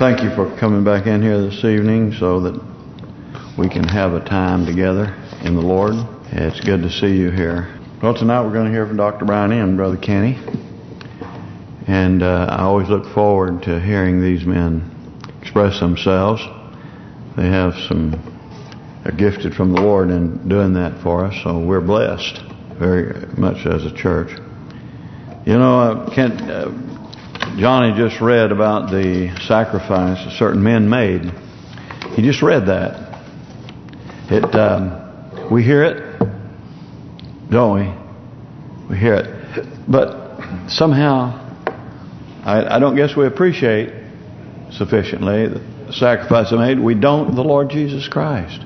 Thank you for coming back in here this evening so that we can have a time together in the Lord. It's good to see you here. Well, tonight we're going to hear from Dr. Brownie and Brother Kenny. And uh, I always look forward to hearing these men express themselves. They have some, are gifted from the Lord in doing that for us, so we're blessed very much as a church. You know, uh, Kent, uh, Johnny just read about the sacrifice certain men made. He just read that. It, um, we hear it, don't we? We hear it, but somehow I, I don't guess we appreciate sufficiently the sacrifice they made. We don't the Lord Jesus Christ.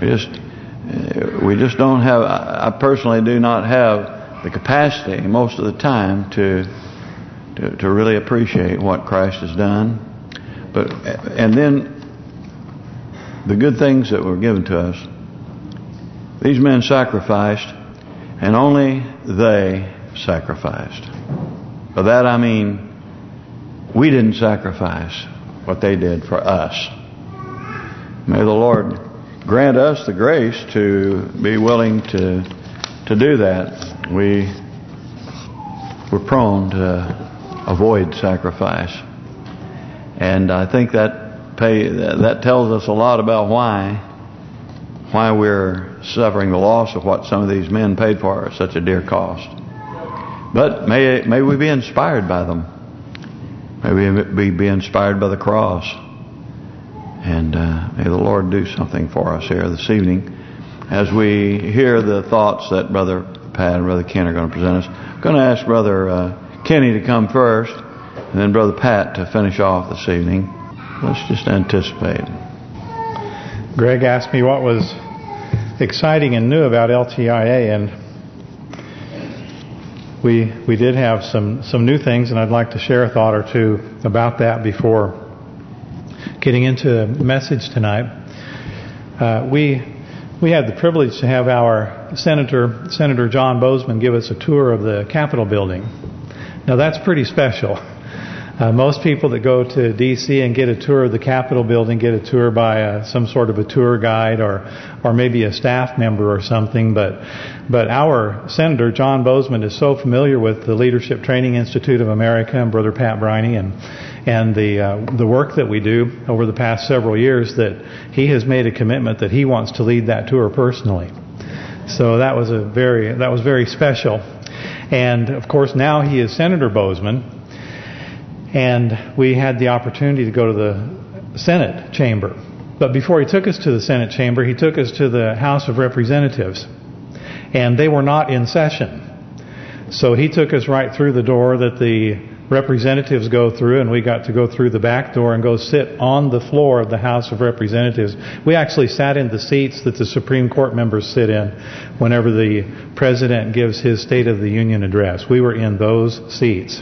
We just uh, we just don't have. I personally do not have the capacity most of the time to to, to really appreciate what Christ has done. But and then the good things that were given to us. These men sacrificed, and only they sacrificed. By that I mean we didn't sacrifice what they did for us. May the Lord grant us the grace to be willing to to do that. We we're prone to avoid sacrifice, and I think that pay that tells us a lot about why why we're suffering the loss of what some of these men paid for at such a dear cost. But may may we be inspired by them. May we be inspired by the cross. And uh, may the Lord do something for us here this evening as we hear the thoughts that Brother Pat and Brother Ken are going to present us. I'm going to ask Brother uh, Kenny to come first and then Brother Pat to finish off this evening. Let's just anticipate. Greg asked me what was exciting and new about LTIA and we we did have some some new things, and I'd like to share a thought or two about that before getting into the message tonight. Uh, we we had the privilege to have our Senator Senator John Boozman give us a tour of the Capitol building. Now that's pretty special. Uh, most people that go to D.C. and get a tour of the Capitol building get a tour by uh, some sort of a tour guide or or maybe a staff member or something. But but our Senator John Boozman is so familiar with the Leadership Training Institute of America and Brother Pat Briney and and the uh, the work that we do over the past several years that he has made a commitment that he wants to lead that tour personally. So that was a very that was very special. And of course now he is Senator Boozman. and we had the opportunity to go to the Senate chamber. But before he took us to the Senate chamber, he took us to the House of Representatives. And they were not in session. So he took us right through the door that the representatives go through, and we got to go through the back door and go sit on the floor of the House of Representatives. We actually sat in the seats that the Supreme Court members sit in whenever the President gives his State of the Union address. We were in those seats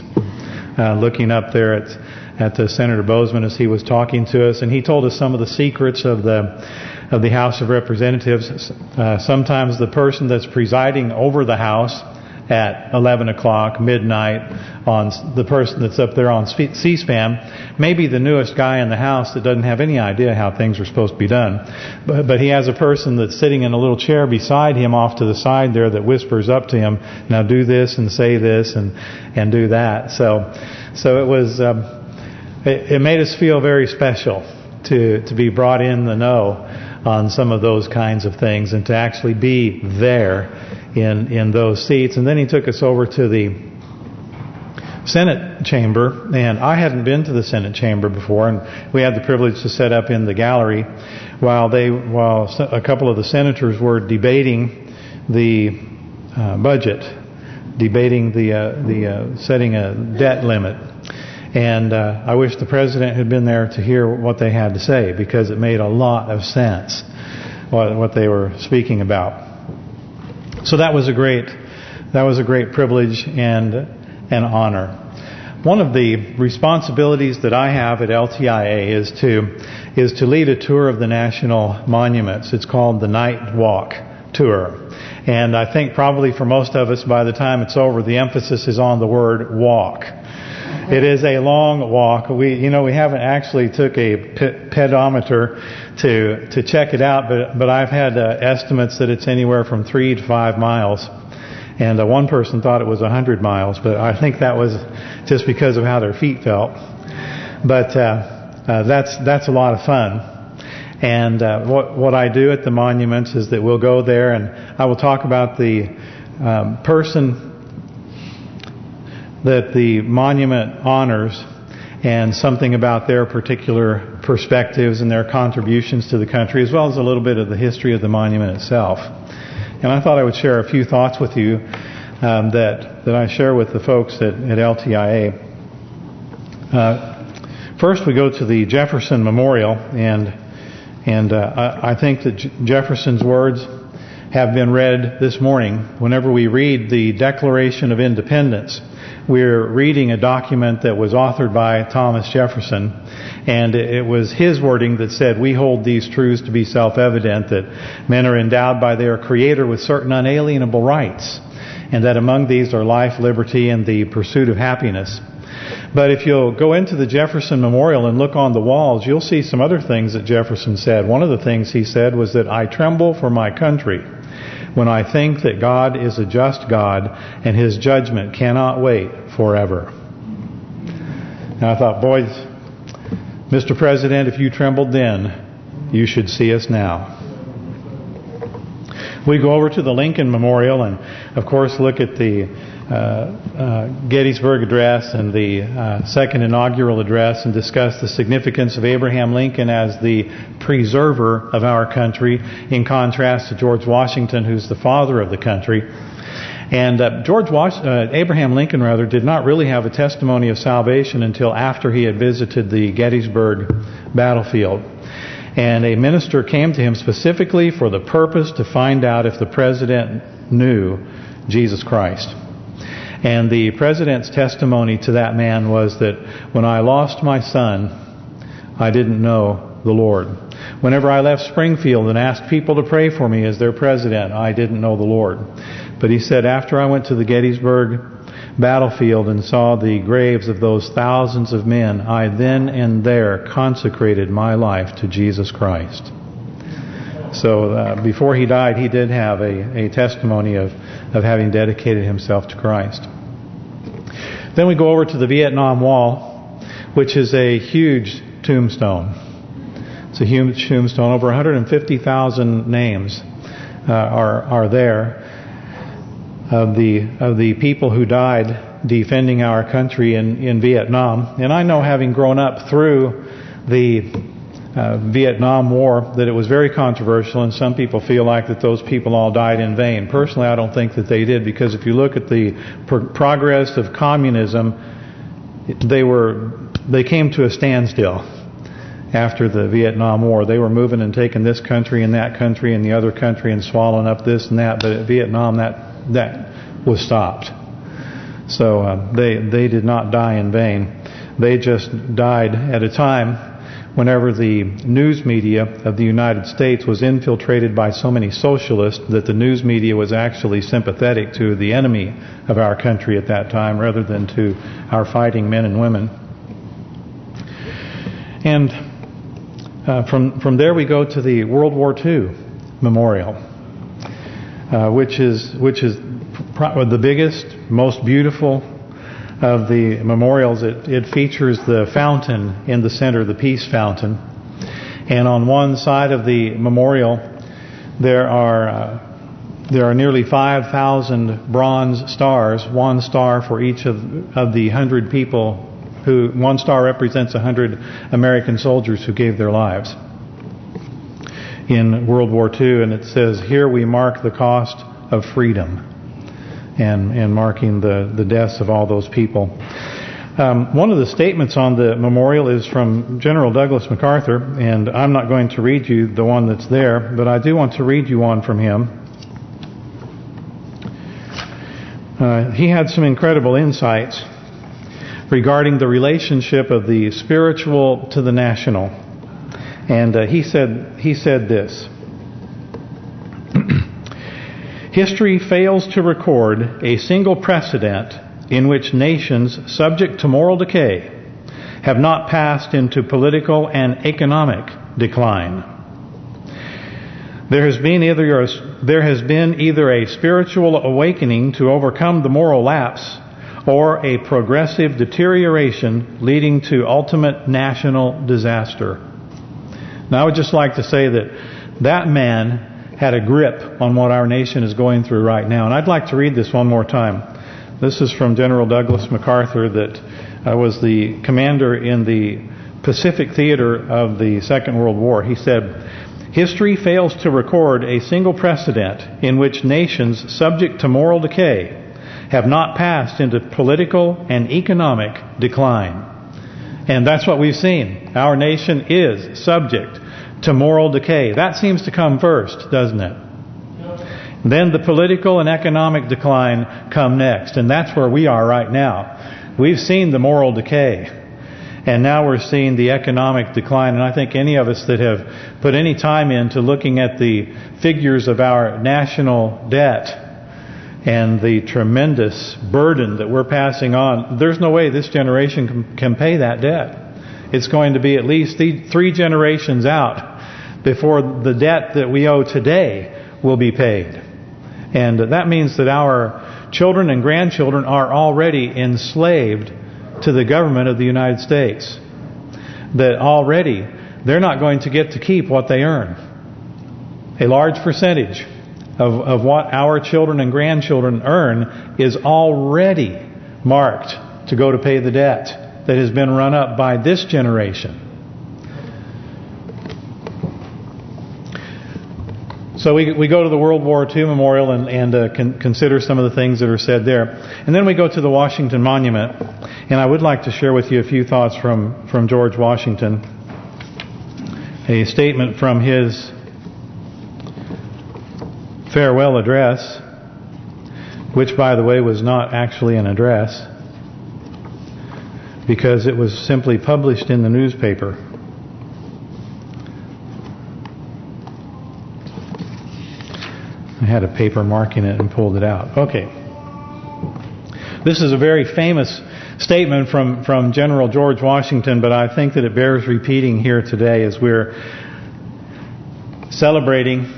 uh, looking up there at at the Senator Boozman as he was talking to us, and he told us some of the secrets of the of the House of Representatives. Uh, sometimes the person that's presiding over the House at 11 o'clock, midnight, on the person that's up there on C-SPAN, maybe the newest guy in the House that doesn't have any idea how things are supposed to be done. But, but he has a person that's sitting in a little chair beside him off to the side there that whispers up to him, now do this and say this and and do that. So so it was, um, it, it made us feel very special to to be brought in the know on some of those kinds of things and to actually be there in in those seats. And then he took us over to the Senate chamber, and I hadn't been to the Senate chamber before, and we had the privilege to set up in the gallery while they while a couple of the senators were debating the uh, budget, debating the uh, the uh, setting a debt limit. And uh, I wish the president had been there to hear what they had to say because it made a lot of sense what what they were speaking about. So that was a great that was a great privilege and an honor. One of the responsibilities that I have at LTIA is to is to lead a tour of the national monuments. It's called the Night Walk Tour. And I think probably for most of us, by the time it's over, the emphasis is on the word walk. It is a long walk. We, you know, we haven't actually took a pedometer to to check it out, but but I've had uh, estimates that it's anywhere from three to five miles. And uh, one person thought it was a hundred miles, but I think that was just because of how their feet felt. But uh, uh, that's that's a lot of fun. And uh, what what I do at the monuments is that we'll go there and I will talk about the um, person that the monument honors and something about their particular perspectives and their contributions to the country, as well as a little bit of the history of the monument itself. And I thought I would share a few thoughts with you um, that that I share with the folks at, at LTIA. Uh, first, we go to the Jefferson Memorial, and and uh, I, I think that Jefferson's words have been read this morning. Whenever we read the Declaration of Independence, we're reading a document that was authored by Thomas Jefferson, and it was his wording that said, we hold these truths to be self-evident, that men are endowed by their Creator with certain unalienable rights, and that among these are life, liberty, and the pursuit of happiness. But if you'll go into the Jefferson Memorial and look on the walls, you'll see some other things that Jefferson said. One of the things he said was that I tremble for my country when I think that God is a just God and His judgment cannot wait forever. And I thought, boys, Mr. President, if you trembled then, you should see us now. We go over to the Lincoln Memorial and, of course, look at the Gettysburg Address and the uh, second inaugural address and discuss the significance of Abraham Lincoln as the preserver of our country in contrast to George Washington, who's the father of the country. And uh, George Was uh, Abraham Lincoln, rather, did not really have a testimony of salvation until after he had visited the Gettysburg battlefield. And a minister came to him specifically for the purpose to find out if the president knew Jesus Christ. And the president's testimony to that man was that when I lost my son, I didn't know the Lord. Whenever I left Springfield and asked people to pray for me as their president, I didn't know the Lord. But he said, after I went to the Gettysburg battlefield and saw the graves of those thousands of men, I then and there consecrated my life to Jesus Christ. So uh, before he died, he did have a, a testimony of, of having dedicated himself to Christ. Then we go over to the Vietnam Wall, which is a huge tombstone. It's a huge tombstone. Over 150,000 names uh, are are there of the of the people who died defending our country in in Vietnam. And I know, having grown up through the uh, Vietnam War, that it was very controversial, and some people feel like that those people all died in vain. Personally, I don't think that they did, because if you look at the pro progress of communism, they were they came to a standstill after the Vietnam War. They were moving and taking this country and that country and the other country and swallowing up this and that. But at Vietnam, that that was stopped. So uh, they they did not die in vain. They just died at a time whenever the news media of the United States was infiltrated by so many socialists that the news media was actually sympathetic to the enemy of our country at that time rather than to our fighting men and women. And uh, from from there we go to the World War II memorial, uh, which is which is the biggest, most beautiful of the memorials. It, it features the fountain in the center, the Peace Fountain, and on one side of the memorial there are uh, there are nearly 5,000 bronze stars, one star for each of of the hundred people who one star represents a hundred American soldiers who gave their lives in World War II, and it says, here we mark the cost of freedom and, and marking the, the deaths of all those people. Um, one of the statements on the memorial is from General Douglas MacArthur, and I'm not going to read you the one that's there, but I do want to read you one from him. Uh, he had some incredible insights regarding the relationship of the spiritual to the national. And uh, he said he said this. History fails to record a single precedent in which nations subject to moral decay have not passed into political and economic decline. There has been either a, there has been either a spiritual awakening to overcome the moral lapse or a progressive deterioration leading to ultimate national disaster. Now I would just like to say that that man had a grip on what our nation is going through right now. And I'd like to read this one more time. This is from General Douglas MacArthur that uh, was the commander in the Pacific Theater of the Second World War. He said, History fails to record a single precedent in which nations subject to moral decay have not passed into political and economic decline. And that's what we've seen. Our nation is subject to moral decay. That seems to come first, doesn't it? Then the political and economic decline come next. And that's where we are right now. We've seen the moral decay. And now we're seeing the economic decline. And I think any of us that have put any time into looking at the figures of our national debt and the tremendous burden that we're passing on, there's no way this generation can, can pay that debt. It's going to be at least three generations out before the debt that we owe today will be paid. And that means that our children and grandchildren are already enslaved to the government of the United States. That already they're not going to get to keep what they earn. A large percentage of, of what our children and grandchildren earn is already marked to go to pay the debt that has been run up by this generation. So we we go to the World War II Memorial and, and uh, con consider some of the things that are said there. And then we go to the Washington Monument. And I would like to share with you a few thoughts from, from George Washington. A statement from his farewell address, which, by the way, was not actually an address, because it was simply published in the newspaper. I had a paper marking it and pulled it out. Okay. This is a very famous statement from, from General George Washington, but I think that it bears repeating here today as we're celebrating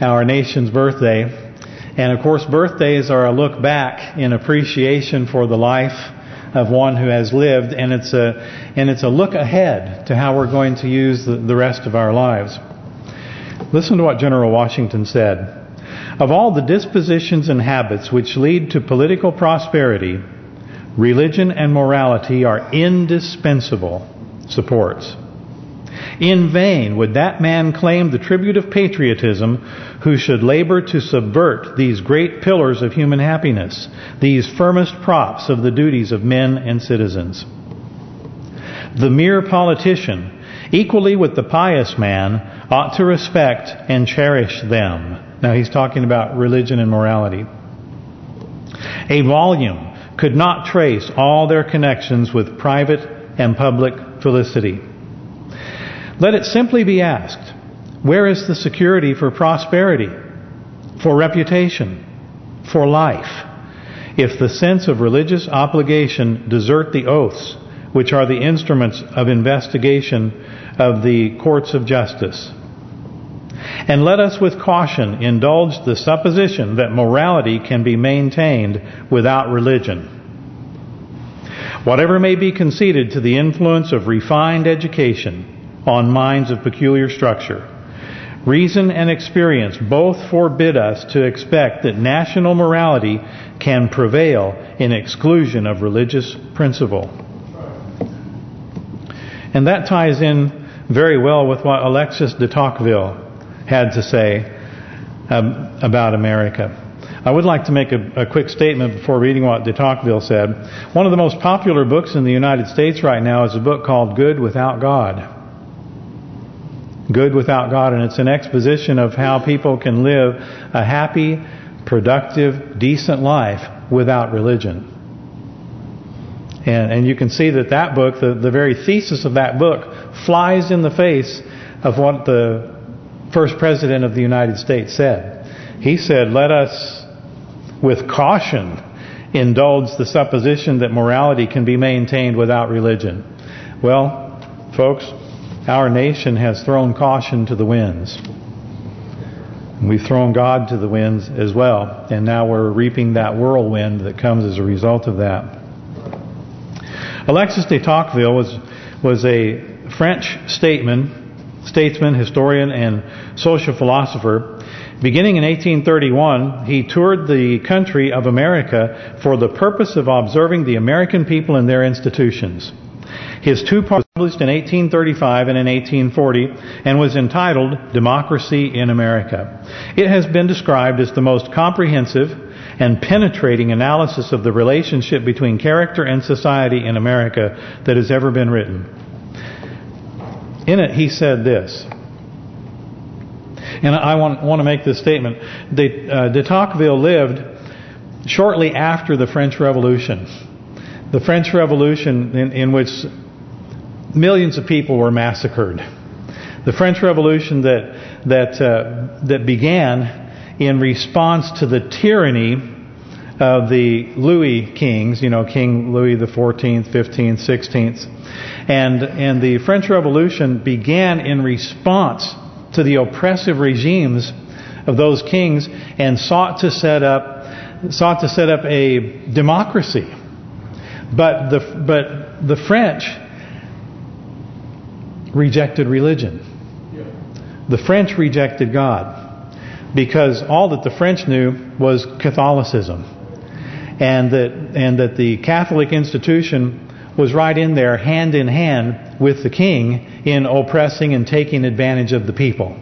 our nation's birthday. And of course, birthdays are a look back in appreciation for the life of one who has lived, and it's a and it's a look ahead to how we're going to use the, the rest of our lives. Listen to what General Washington said. Of all the dispositions and habits which lead to political prosperity, religion and morality are indispensable supports. In vain would that man claim the tribute of patriotism who should labor to subvert these great pillars of human happiness, these firmest props of the duties of men and citizens. The mere politician, equally with the pious man, ought to respect and cherish them now he's talking about religion and morality. A volume could not trace all their connections with private and public felicity. Let it simply be asked, where is the security for prosperity, for reputation, for life, if the sense of religious obligation desert the oaths which are the instruments of investigation of the courts of justice? And let us with caution indulge the supposition that morality can be maintained without religion. Whatever may be conceded to the influence of refined education on minds of peculiar structure, reason and experience both forbid us to expect that national morality can prevail in exclusion of religious principle. And that ties in very well with what Alexis de Tocqueville had to say um, about America. I would like to make a, a, quick statement before reading what de Tocqueville said. One of the most popular books in the United States right now is a book called Good Without God. Good Without God, and it's an exposition of how people can live a happy, productive, decent life without religion. And and you can see that that book, the, the very thesis of that book, flies in the face of what the first president of the United States said. He said, let us, with caution, indulge the supposition that morality can be maintained without religion. Well, folks, our nation has thrown caution to the winds. We've thrown God to the winds as well. And now we're reaping that whirlwind that comes as a result of that. Alexis de Tocqueville was was a French statesman, statesman, historian, and social philosopher. Beginning in 1831, he toured the country of America for the purpose of observing the American people and their institutions. His two parts published in 1835 and in 1840 and was entitled Democracy in America. It has been described as the most comprehensive and penetrating analysis of the relationship between character and society in America that has ever been written. In it, he said this, and I want want to make this statement. De, uh, de Tocqueville lived shortly after the French Revolution. The French Revolution in, in which millions of people were massacred. The French Revolution that that uh, that began in response to the tyranny of the Louis kings, you know, King Louis the 14th, 15th, 16th. And and the French Revolution began in response to the oppressive regimes of those kings and sought to set up sought to set up a democracy. But the but the French rejected religion. The French rejected God because all that the French knew was Catholicism, and that and that the Catholic institution was right in there, hand in hand with the king in oppressing and taking advantage of the people.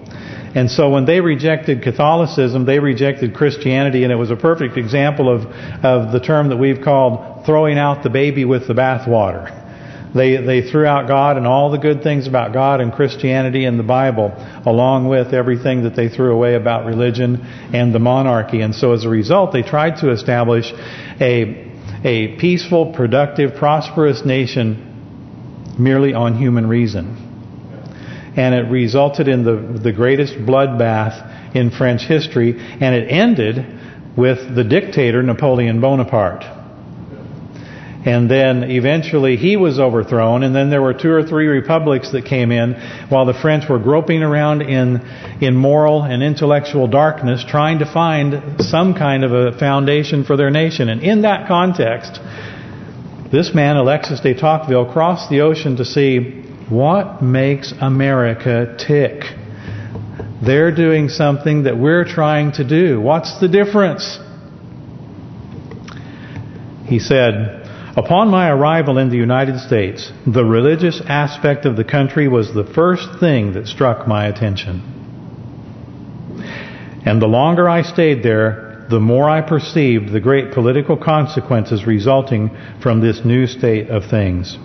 And so when they rejected Catholicism, they rejected Christianity, and it was a perfect example of of the term that we've called throwing out the baby with the bathwater. They they threw out God and all the good things about God and Christianity and the Bible, along with everything that they threw away about religion and the monarchy. And so as a result, they tried to establish a a peaceful, productive, prosperous nation merely on human reason. And it resulted in the the greatest bloodbath in French history, and it ended with the dictator Napoleon Bonaparte. And then eventually he was overthrown, and then there were two or three republics that came in while the French were groping around in in moral and intellectual darkness, trying to find some kind of a foundation for their nation. And in that context, this man, Alexis de Tocqueville, crossed the ocean to see what makes America tick. They're doing something that we're trying to do. What's the difference? He said, Upon my arrival in the United States, the religious aspect of the country was the first thing that struck my attention. And the longer I stayed there, the more I perceived the great political consequences resulting from this new state of things.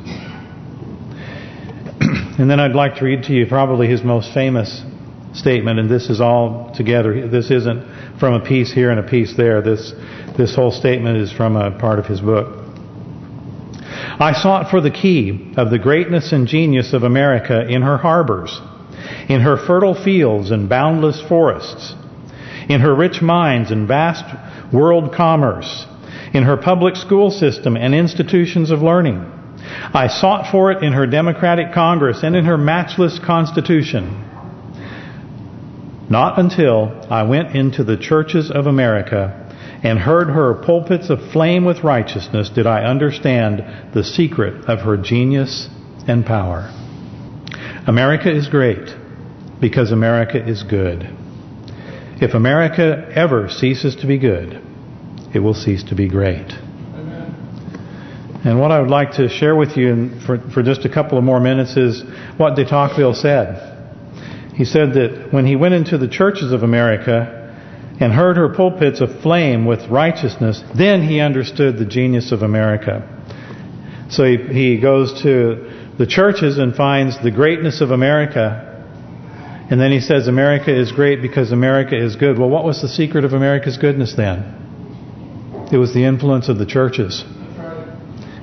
and then I'd like to read to you probably his most famous statement, and this is all together. This isn't from a piece here and a piece there. This this whole statement is from a part of his book. I sought for the key of the greatness and genius of America in her harbors, in her fertile fields and boundless forests, in her rich mines and vast world commerce, in her public school system and institutions of learning. I sought for it in her democratic Congress and in her matchless Constitution. Not until I went into the churches of America and heard her pulpits aflame with righteousness did I understand the secret of her genius and power. America is great because America is good. If America ever ceases to be good, it will cease to be great. And what I would like to share with you for, for just a couple of more minutes is what de Tocqueville said. He said that when he went into the churches of America, and heard her pulpits aflame with righteousness, then he understood the genius of America. So he, he goes to the churches and finds the greatness of America. And then he says America is great because America is good. Well, what was the secret of America's goodness then? It was the influence of the churches.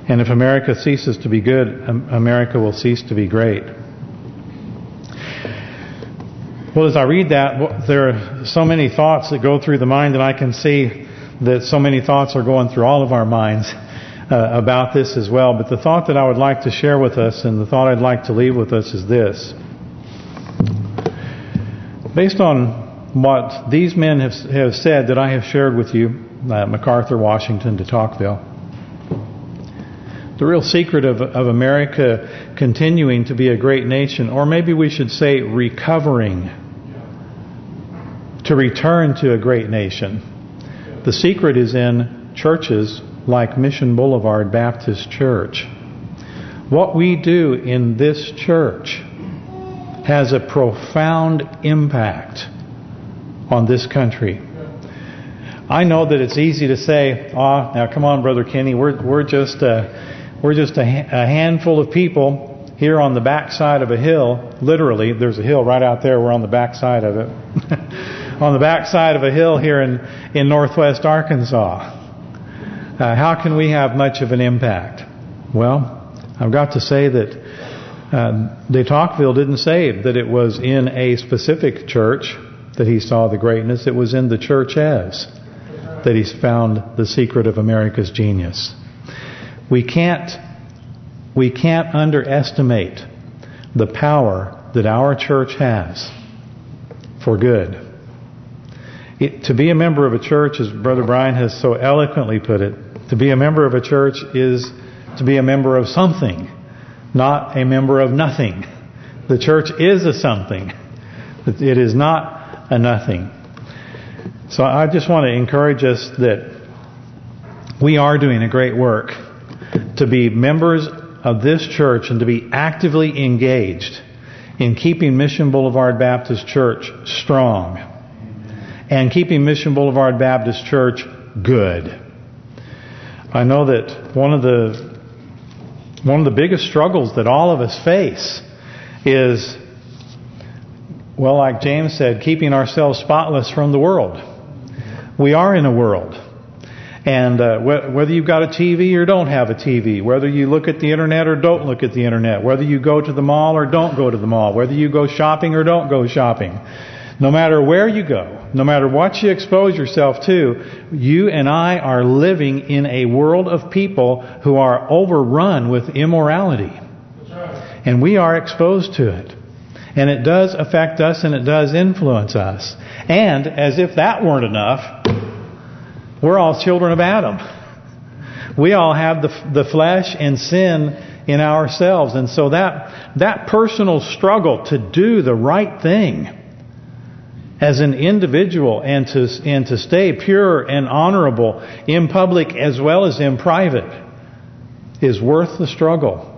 And if America ceases to be good, America will cease to be great. Well, as I read that, there are so many thoughts that go through the mind, and I can see that so many thoughts are going through all of our minds uh, about this as well. But the thought that I would like to share with us, and the thought I'd like to leave with us is this. Based on what these men have, have said that I have shared with you, uh, MacArthur, Washington, de Tocqueville, the real secret of, of America continuing to be a great nation, or maybe we should say recovering to return to a great nation. The secret is in churches like Mission Boulevard Baptist Church. What we do in this church has a profound impact on this country. I know that it's easy to say, "Ah, oh, now come on, Brother Kenny, we're we're just a, we're just a, a handful of people here on the backside of a hill. Literally, there's a hill right out there. We're on the backside of it, on the backside of a hill here in in northwest Arkansas. Uh, how can we have much of an impact? Well, I've got to say that uh, de Tocqueville didn't say that it was in a specific church that he saw the greatness. It was in the church as that he's found the secret of America's genius. We can't we can't underestimate the power that our church has for good. It, to be a member of a church, as Brother Brian has so eloquently put it, to be a member of a church is to be a member of something, not a member of nothing. The church is a something. It is not a nothing. So I just want to encourage us that we are doing a great work to be members of this church and to be actively engaged in keeping Mission Boulevard Baptist Church strong and keeping Mission Boulevard Baptist Church good. I know that one of the one of the biggest struggles that all of us face is, well, like James said, keeping ourselves spotless from the world. We are in a world. And uh, wh whether you've got a TV or don't have a TV, whether you look at the Internet or don't look at the Internet, whether you go to the mall or don't go to the mall, whether you go shopping or don't go shopping, no matter where you go, no matter what you expose yourself to, you and I are living in a world of people who are overrun with immorality. And we are exposed to it. And it does affect us and it does influence us. And as if that weren't enough, we're all children of Adam. We all have the the flesh and sin in ourselves. And so that that personal struggle to do the right thing as an individual and to and to stay pure and honorable in public as well as in private is worth the struggle.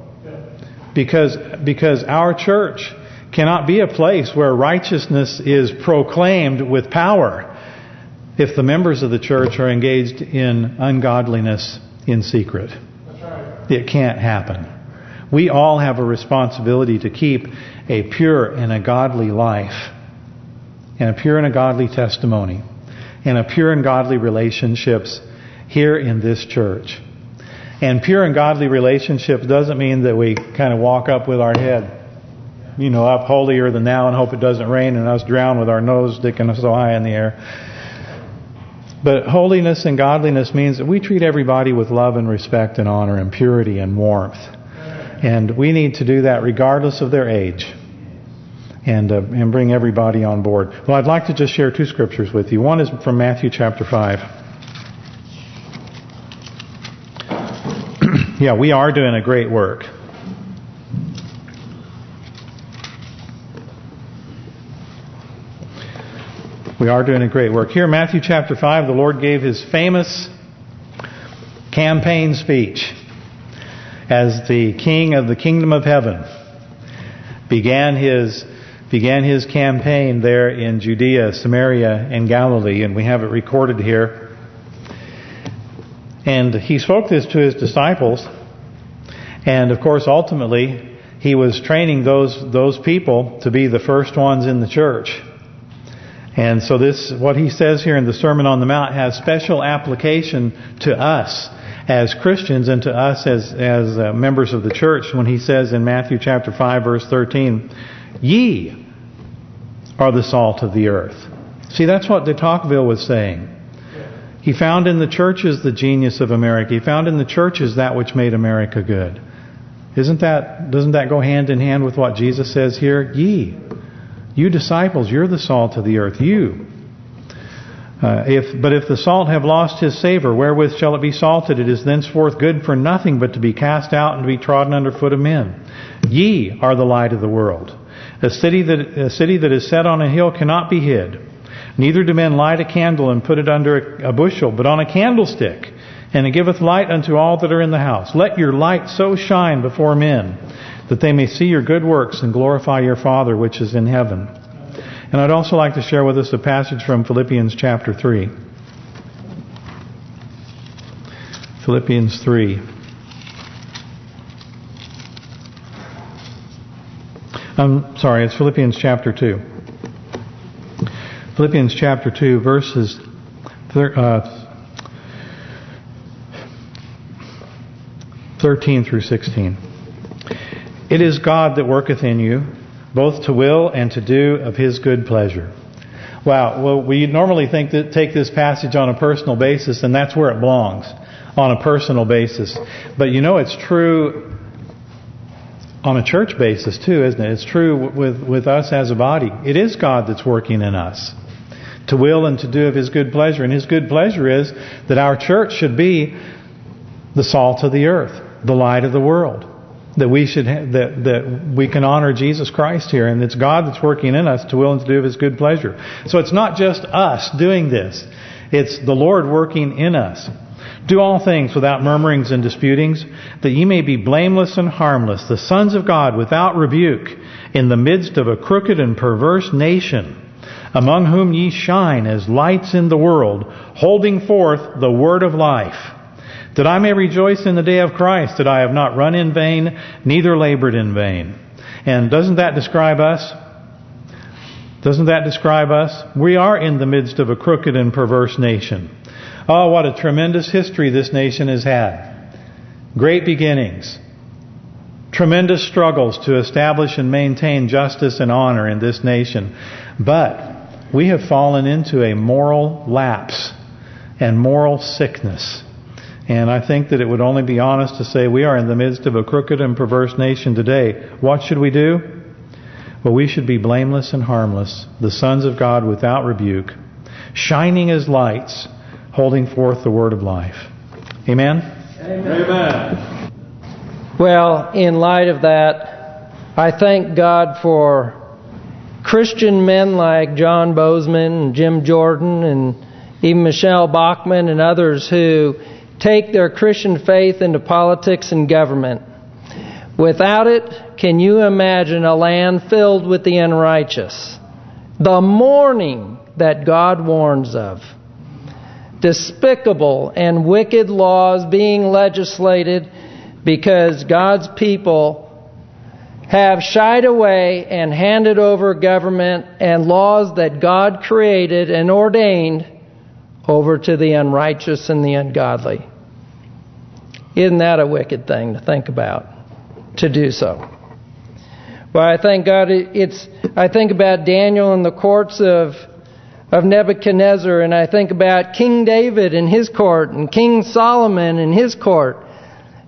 Because because our church cannot be a place where righteousness is proclaimed with power if the members of the church are engaged in ungodliness in secret. It can't happen. We all have a responsibility to keep a pure and a godly life and a pure and a godly testimony and a pure and godly relationships here in this church. And pure and godly relationships doesn't mean that we kind of walk up with our head, you know, up holier than thou and hope it doesn't rain and us drown with our nose sticking so high in the air. But holiness and godliness means that we treat everybody with love and respect and honor and purity and warmth. And we need to do that regardless of their age and uh, and bring everybody on board. Well, I'd like to just share two scriptures with you. One is from Matthew chapter 5. yeah, we are doing a great work. We are doing a great work. Here, Matthew chapter 5, the Lord gave His famous campaign speech as the King of the Kingdom of Heaven began His began his campaign there in Judea, Samaria, and Galilee, and we have it recorded here. And he spoke this to his disciples, and of course, ultimately, he was training those those people to be the first ones in the church. And so this, what he says here in the Sermon on the Mount has special application to us as Christians and to us as as uh, members of the church when he says in Matthew chapter 5 verse 13, Ye are the salt of the earth. See, that's what de Tocqueville was saying. He found in the churches the genius of America. He found in the churches that which made America good. Isn't that doesn't that go hand in hand with what Jesus says here? Ye, you disciples, you're the salt of the earth. You. Uh, if but if the salt have lost his savor, wherewith shall it be salted? It is thenceforth good for nothing but to be cast out and to be trodden under foot of men. Ye are the light of the world. A city that a city that is set on a hill cannot be hid. Neither do men light a candle and put it under a bushel, but on a candlestick, and it giveth light unto all that are in the house. Let your light so shine before men, that they may see your good works and glorify your Father which is in heaven. And I'd also like to share with us a passage from Philippians chapter 3. Philippians 3. I'm sorry, it's Philippians chapter 2. Philippians chapter 2, verses uh, 13 through 16. It is God that worketh in you, both to will and to do of His good pleasure. Wow, well, we normally think that take this passage on a personal basis, and that's where it belongs, on a personal basis. But you know it's true on a church basis too, isn't it? It's true with with us as a body. It is God that's working in us to will and to do of His good pleasure. And His good pleasure is that our church should be the salt of the earth, the light of the world. That we should that that we can honor Jesus Christ here, and it's God that's working in us to will and to do of His good pleasure. So it's not just us doing this; it's the Lord working in us. Do all things without murmurings and disputings, that ye may be blameless and harmless, the sons of God without rebuke, in the midst of a crooked and perverse nation, among whom ye shine as lights in the world, holding forth the word of life. That I may rejoice in the day of Christ, that I have not run in vain, neither labored in vain. And doesn't that describe us? Doesn't that describe us? We are in the midst of a crooked and perverse nation. Oh, what a tremendous history this nation has had. Great beginnings. Tremendous struggles to establish and maintain justice and honor in this nation. But we have fallen into a moral lapse and moral sickness. And I think that it would only be honest to say we are in the midst of a crooked and perverse nation today. What should we do? Well, we should be blameless and harmless, the sons of God without rebuke, shining as lights, holding forth the word of life. Amen? Amen. Amen. Well, in light of that, I thank God for Christian men like John Boozman and Jim Jordan and even Michele Bachmann and others who take their Christian faith into politics and government. Without it, can you imagine a land filled with the unrighteous? The mourning that God warns of despicable and wicked laws being legislated because God's people have shied away and handed over government and laws that God created and ordained over to the unrighteous and the ungodly. Isn't that a wicked thing to think about, to do so? Well, I thank God it's, I think about Daniel in the courts of of Nebuchadnezzar, and I think about King David and his court, and King Solomon and his court,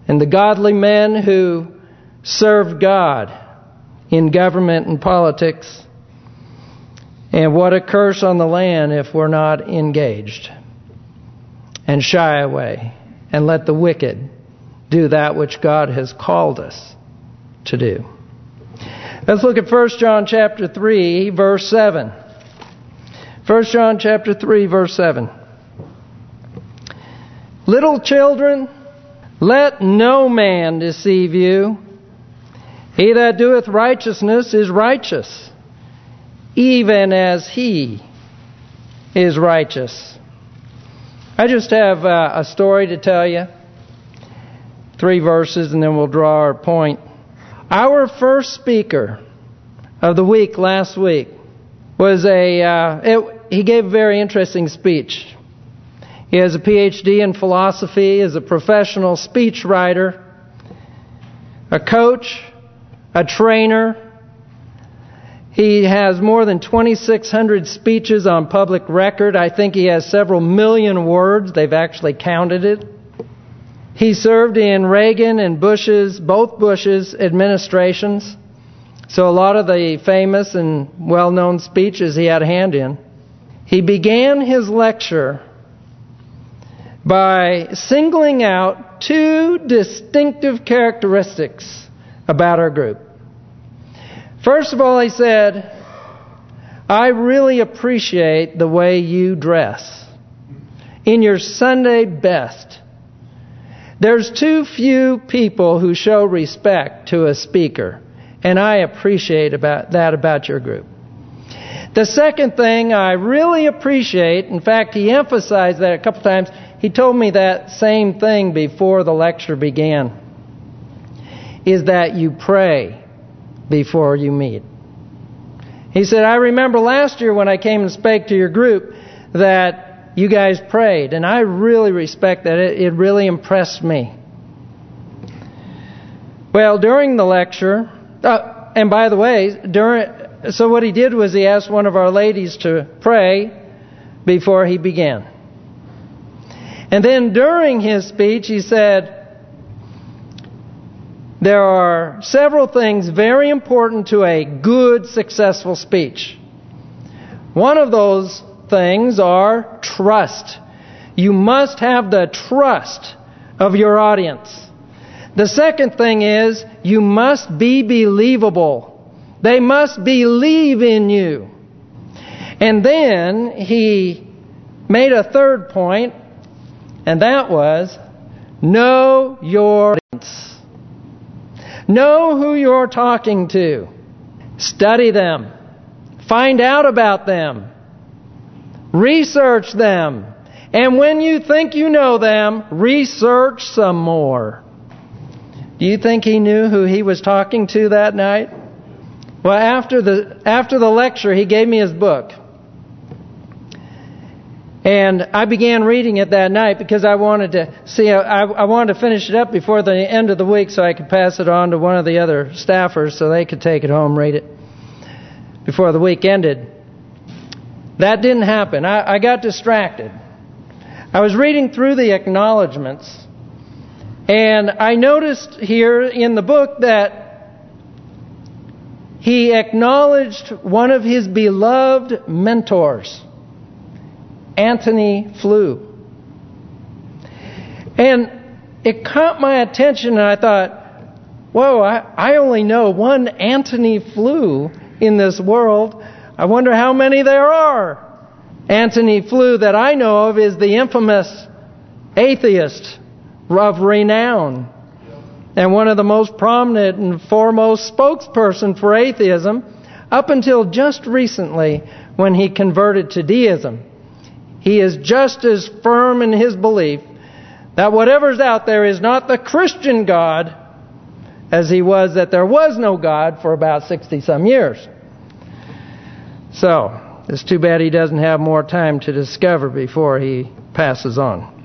and the godly men who served God in government and politics. And what a curse on the land if we're not engaged and shy away and let the wicked do that which God has called us to do. Let's look at 1 John chapter 3 verse 7. 1 John chapter 3 verse 7. Little children, let no man deceive you. He that doeth righteousness is righteous, even as he is righteous. I just have uh, a story to tell you. Three verses and then we'll draw our point. Our first speaker of the week last week was a uh, it, he gave a very interesting speech. He has a Ph.D. in philosophy, is a professional speech writer, a coach, a trainer. He has more than 2,600 speeches on public record. I think he has several million words. They've actually counted it. He served in Reagan and Bush's, both Bush's administrations. So a lot of the famous and well-known speeches he had a hand in. He began his lecture by singling out two distinctive characteristics about our group. First of all, he said, I really appreciate the way you dress. In your Sunday best. There's too few people who show respect to a speaker. And I appreciate about that about your group. The second thing I really appreciate, in fact, he emphasized that a couple times. He told me that same thing before the lecture began, is that you pray before you meet. He said, I remember last year when I came and spake to your group that you guys prayed, and I really respect that. It, it really impressed me. Well, during the lecture, uh, and by the way, during so what he did was he asked one of our ladies to pray before he began. And then during his speech, he said, there are several things very important to a good, successful speech. One of those things are trust. You must have the trust of your audience. The second thing is you must be believable. They must believe in you. And then he made a third point, and that was know your audience. Know who you're talking to. Study them. Find out about them. Research them. And when you think you know them, research some more. Do you think he knew who he was talking to that night? Well, after the after the lecture, he gave me his book. And I began reading it that night because I wanted to see, I, I wanted to finish it up before the end of the week so I could pass it on to one of the other staffers so they could take it home, read it before the week ended. That didn't happen. I, I got distracted. I was reading through the acknowledgments, and I noticed here in the book that he acknowledged one of his beloved mentors. Antony Flew. And it caught my attention and I thought, whoa, I, I only know one Antony Flew in this world. I wonder how many there are. Antony Flew that I know of is the infamous atheist of renown and one of the most prominent and foremost spokesperson for atheism up until just recently when he converted to deism. He is just as firm in his belief that whatever's out there is not the Christian God as he was that there was no God for about 60-some years. So, it's too bad he doesn't have more time to discover before he passes on.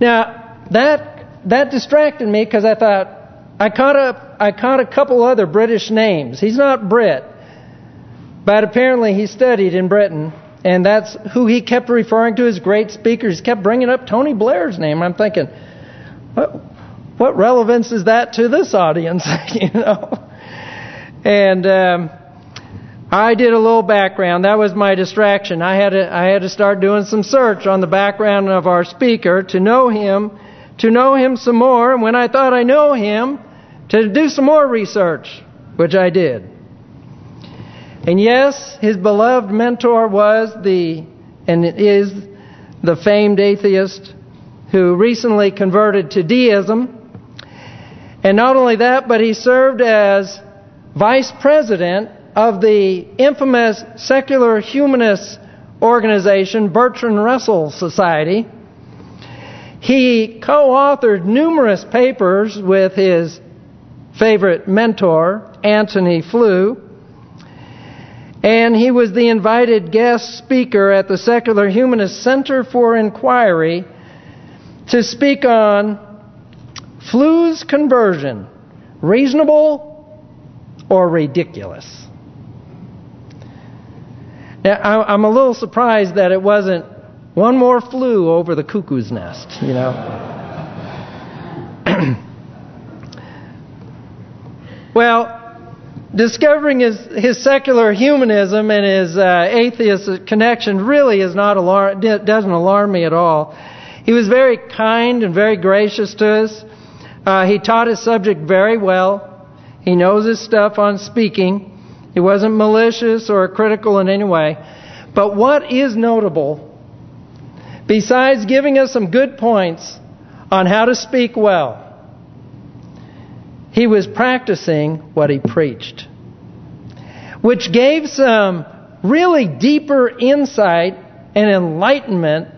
Now, that that distracted me because I thought I caught a I caught a couple other British names. He's not Brit, but apparently he studied in Britain and that's who he kept referring to as great speakers. He kept bringing up Tony Blair's name. I'm thinking, what, what relevance is that to this audience? you know. And um, I did a little background. That was my distraction. I had to I had to start doing some search on the background of our speaker to know him, to know him some more. And when I thought I know him, to do some more research, which I did. And yes, his beloved mentor was the, and is the famed atheist who recently converted to deism. And not only that, but he served as vice president of the infamous secular humanist organization Bertrand Russell Society. He co-authored numerous papers with his favorite mentor, Antony Flew, and he was the invited guest speaker at the Secular Humanist Center for Inquiry to speak on Flew's conversion, reasonable or ridiculous. Now, I'm a little surprised that it wasn't one more flew over the cuckoo's nest, you know. well, discovering his, his secular humanism and his uh, atheist connection really is not alarm, doesn't alarm me at all. He was very kind and very gracious to us. Uh, he taught his subject very well. He knows his stuff on speaking. He wasn't malicious or critical in any way. But what is notable, besides giving us some good points on how to speak well, he was practicing what he preached, which gave some really deeper insight and enlightenment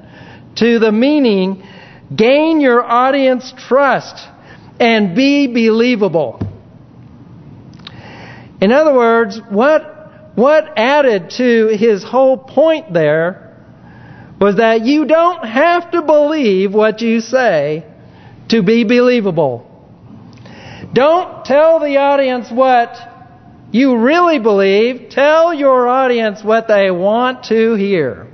to the meaning, gain your audience trust and be believable. In other words, what what added to his whole point there was that you don't have to believe what you say to be believable. Don't tell the audience what you really believe. Tell your audience what they want to hear.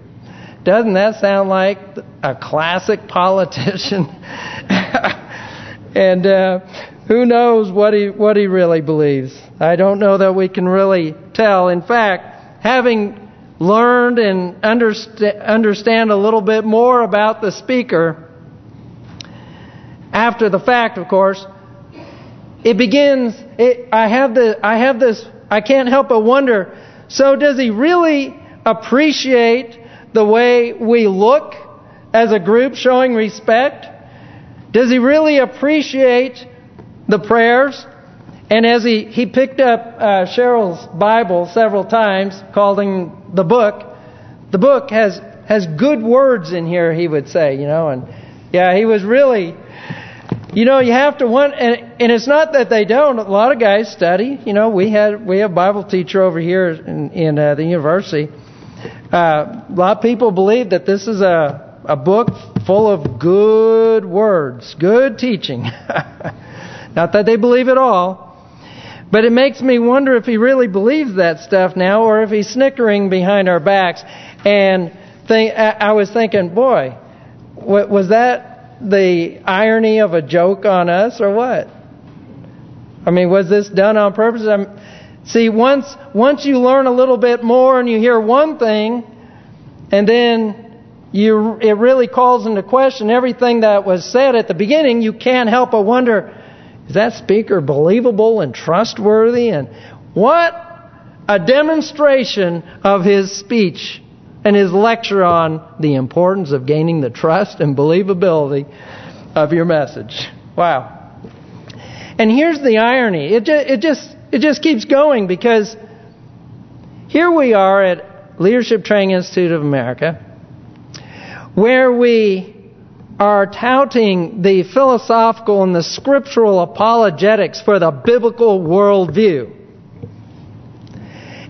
Doesn't that sound like a classic politician? and uh, who knows what he what he really believes? I don't know that we can really tell. In fact, having learned and underst understand a little bit more about the speaker after the fact, of course, it begins. It, I have the I have this. I can't help but wonder. So does he really appreciate the way we look as a group showing respect? Does he really appreciate the prayers? And as he, he picked up uh, Cheryl's Bible several times, calling the book, the book has has good words in here, he would say, you know. And yeah, he was really, you know, you have to want, and, and it's not that they don't. A lot of guys study. You know, we had we have a Bible teacher over here in, in uh, the university uh, a lot of people believe that this is a, a book full of good words, good teaching. Not that they believe it all. But it makes me wonder if he really believes that stuff now or if he's snickering behind our backs. And think, I was thinking, boy, was that the irony of a joke on us or what? I mean, was this done on purpose? I'm, See, once once you learn a little bit more and you hear one thing, and then you it really calls into question everything that was said at the beginning, you can't help but wonder, is that speaker believable and trustworthy? And what a demonstration of his speech and his lecture on the importance of gaining the trust and believability of your message. Wow. And here's the irony. It just, it just it just keeps going because here we are at Leadership Training Institute of America where we are touting the philosophical and the scriptural apologetics for the biblical worldview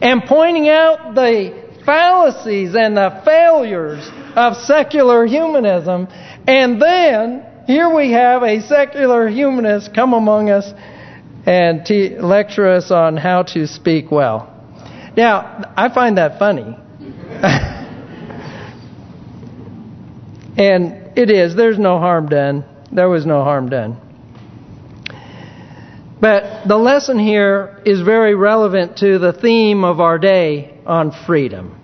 and pointing out the fallacies and the failures of secular humanism and then here we have a secular humanist come among us and lecture us on how to speak well. Now, I find that funny. and it is. There's no harm done. There was no harm done. But the lesson here is very relevant to the theme of our day on freedom.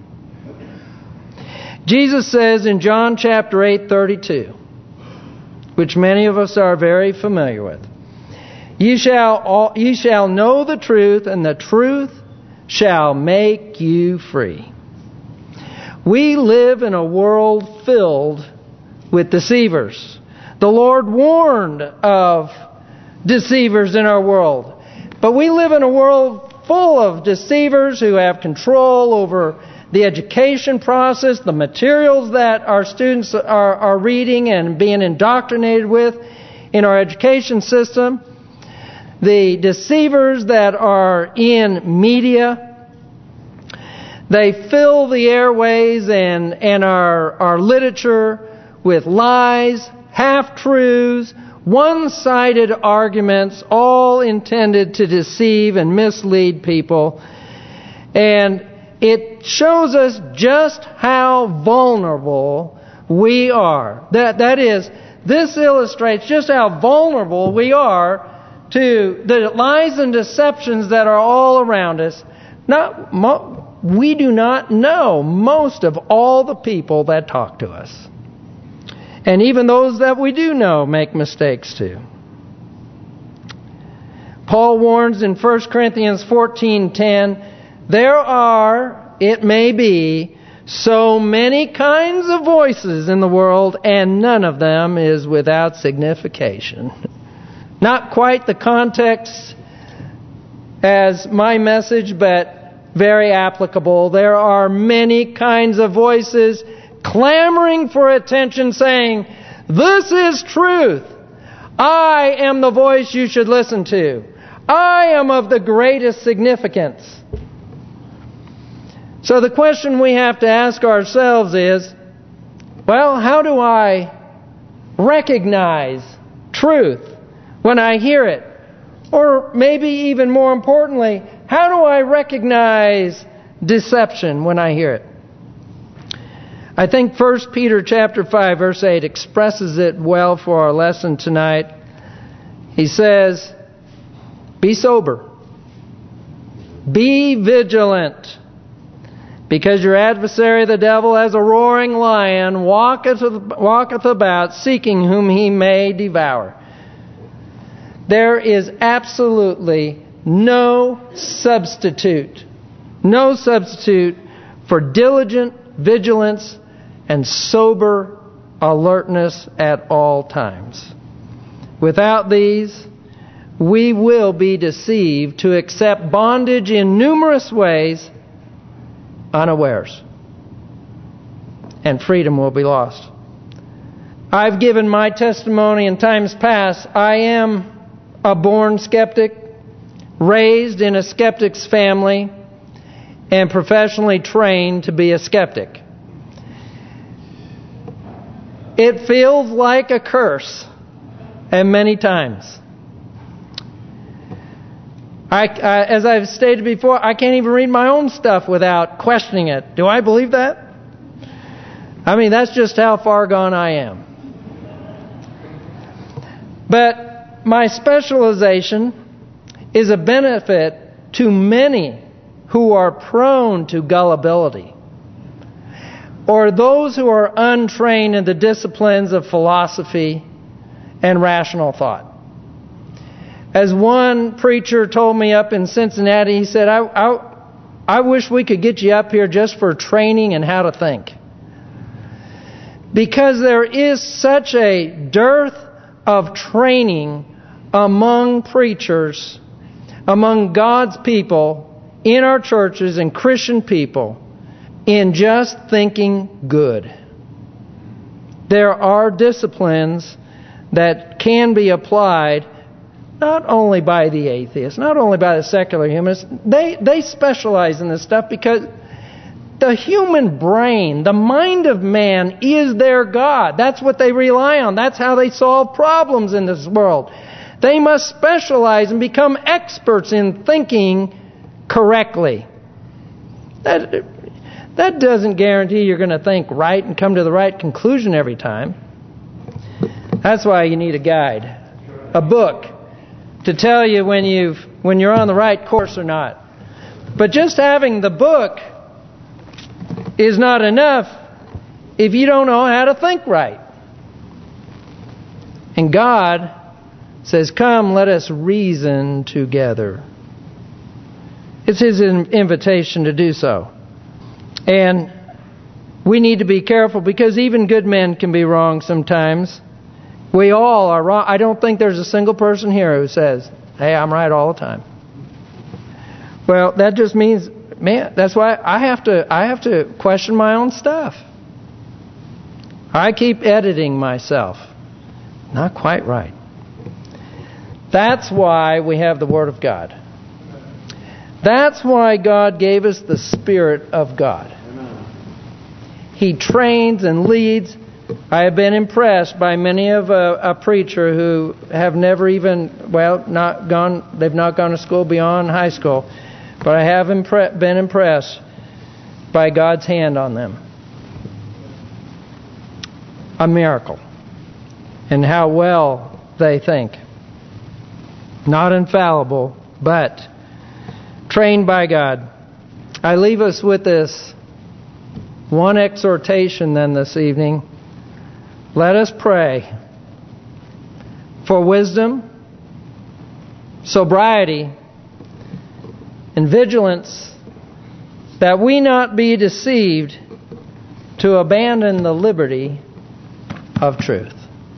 Jesus says in John chapter 8:32, which many of us are very familiar with, Ye shall, all, ye shall know the truth, and the truth shall make you free. We live in a world filled with deceivers. The Lord warned of deceivers in our world. But we live in a world full of deceivers who have control over the education process, the materials that our students are, are reading and being indoctrinated with in our education system the deceivers that are in media. They fill the airways and, and our, our literature with lies, half-truths, one-sided arguments, all intended to deceive and mislead people. And it shows us just how vulnerable we are. That That is, this illustrates just how vulnerable we are to the lies and deceptions that are all around us. Not we do not know most of all the people that talk to us. And even those that we do know make mistakes too. Paul warns in 1 Corinthians 14:10, there are, it may be, so many kinds of voices in the world, and none of them is without signification. Not quite the context as my message, but very applicable. There are many kinds of voices clamoring for attention saying, This is truth. I am the voice you should listen to. I am of the greatest significance. So the question we have to ask ourselves is, well, how do I recognize truth when I hear it? Or maybe even more importantly, how do I recognize deception when I hear it? I think 1 Peter chapter 5 verse 8 expresses it well for our lesson tonight. He says, Be sober. Be vigilant. Because your adversary the devil as a roaring lion walketh, walketh about seeking whom he may devour. There is absolutely no substitute. No substitute for diligent vigilance and sober alertness at all times. Without these, we will be deceived to accept bondage in numerous ways unawares. And freedom will be lost. I've given my testimony in times past. I am a born skeptic raised in a skeptic's family, and professionally trained to be a skeptic. It feels like a curse, and many times. I, uh, as I've stated before, I can't even read my own stuff without questioning it. Do I believe that? I mean, that's just how far gone I am. But my specialization is a benefit to many who are prone to gullibility or those who are untrained in the disciplines of philosophy and rational thought. As one preacher told me up in Cincinnati, he said, I, I, I wish we could get you up here just for training and how to think. Because there is such a dearth of training among preachers among God's people, in our churches and Christian people, in just thinking good. There are disciplines that can be applied not only by the atheists, not only by the secular humanists. They, they specialize in this stuff because the human brain, the mind of man, is their God. That's what they rely on. That's how they solve problems in this world. They must specialize and become experts in thinking correctly. That, that doesn't guarantee you're going to think right and come to the right conclusion every time. That's why you need a guide, a book, to tell you when you've when you're on the right course or not. But just having the book is not enough if you don't know how to think right. And God says, Come, let us reason together. It's his invitation to do so. And we need to be careful because even good men can be wrong sometimes. We all are wrong. I don't think there's a single person here who says, hey, I'm right all the time. Well, that just means, man, that's why I have to I have to question my own stuff. I keep editing myself. Not quite right. That's why we have the Word of God. That's why God gave us the Spirit of God. He trains and leads I have been impressed by many of a, a preacher who have never even, well, not gone, they've not gone to school beyond high school, but I have impre- been impressed by God's hand on them. A miracle. And how well they think. Not infallible, but trained by God. I leave us with this one exhortation then this evening. Let us pray for wisdom, sobriety, and vigilance that we not be deceived to abandon the liberty of truth.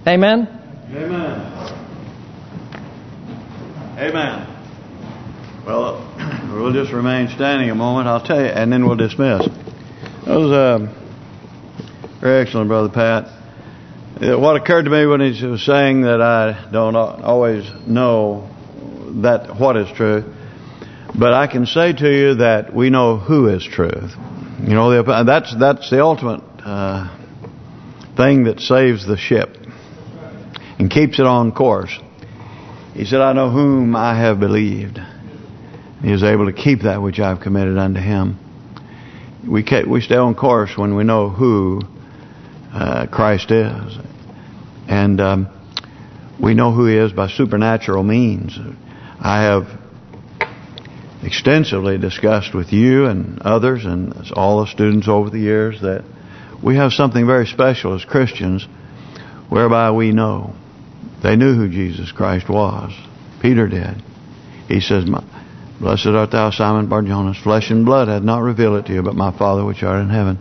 Amen? Amen. Amen. Well, we'll just remain standing a moment, I'll tell you, and then we'll dismiss. That was uh, very excellent, Brother Pat. What occurred to me when he was saying that I don't always know that what is truth, but I can say to you that we know who is truth. You know, that's that's the ultimate uh, thing that saves the ship and keeps it on course. He said, I know whom I have believed. He is able to keep that which I have committed unto him. We we stay on course when we know who uh, Christ is. And um, we know who he is by supernatural means. I have extensively discussed with you and others and all the students over the years that we have something very special as Christians whereby we know. They knew who Jesus Christ was. Peter did. He says, Blessed art thou, Simon Barjonas. Flesh and blood hath not revealed it to you, but my Father which art in heaven.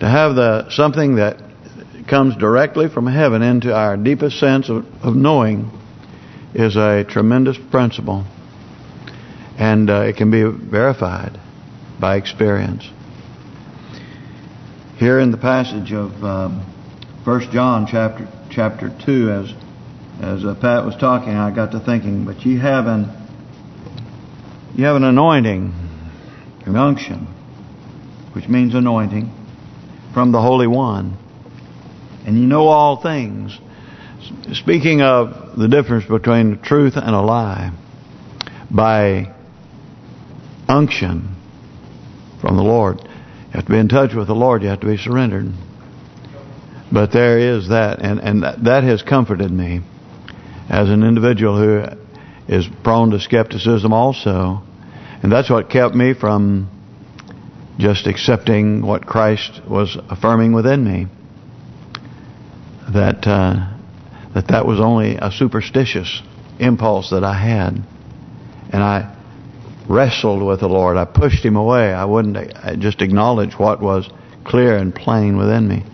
To have the something that comes directly from heaven into our deepest sense of, of knowing is a tremendous principle. And uh, it can be verified by experience. Here in the passage of um, 1 John chapter chapter 2, as as uh, Pat was talking, I got to thinking, but you have an you have an anointing, an unction, which means anointing, from the Holy One. And you know all things. Speaking of the difference between truth and a lie, by unction from the Lord. You have to be in touch with the Lord. You have to be surrendered. But there is that, and and that has comforted me as an individual who is prone to skepticism also. And that's what kept me from just accepting what Christ was affirming within me. That uh, that that was only a superstitious impulse that I had. And I wrestled with the Lord. I pushed Him away. I wouldn't just acknowledge what was clear and plain within me.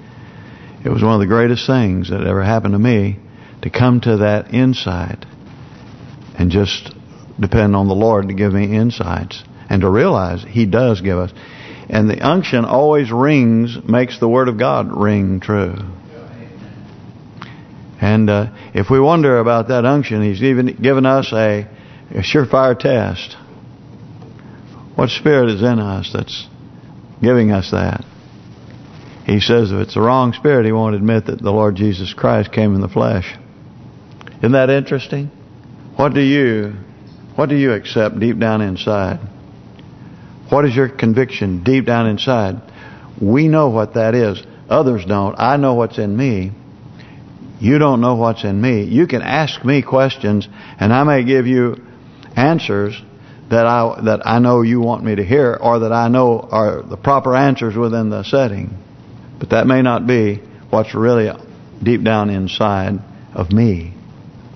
It was one of the greatest things that ever happened to me to come to that insight and just depend on the Lord to give me insights and to realize He does give us. And the unction always rings, makes the Word of God ring true. And uh, if we wonder about that unction, He's even given us a, a surefire test. What spirit is in us that's giving us that? He says if it's the wrong spirit, he won't admit that the Lord Jesus Christ came in the flesh. Isn't that interesting? What do you what do you accept deep down inside? What is your conviction deep down inside? We know what that is. Others don't. I know what's in me. You don't know what's in me. You can ask me questions and I may give you answers that I that I know you want me to hear or that I know are the proper answers within the setting. But that may not be what's really deep down inside of me.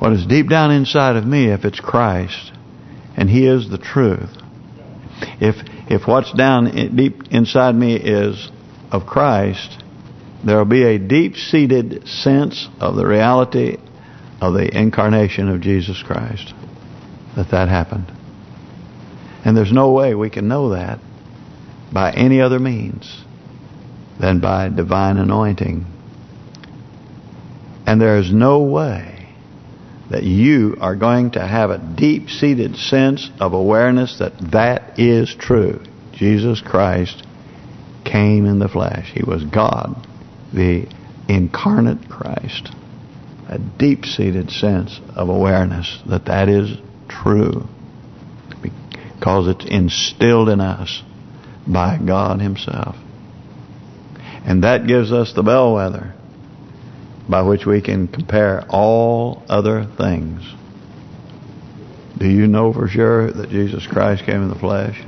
What is deep down inside of me if it's Christ and He is the truth. If if what's down deep inside me is of Christ, there will be a deep-seated sense of the reality of the incarnation of Jesus Christ. That that happened. And there's no way we can know that by any other means than by divine anointing. And there is no way that you are going to have a deep-seated sense of awareness that that is true. Jesus Christ came in the flesh. He was God. The incarnate Christ. A deep-seated sense of awareness that that is true. Because it's instilled in us by God Himself. And that gives us the bellwether by which we can compare all other things. Do you know for sure that Jesus Christ came in the flesh?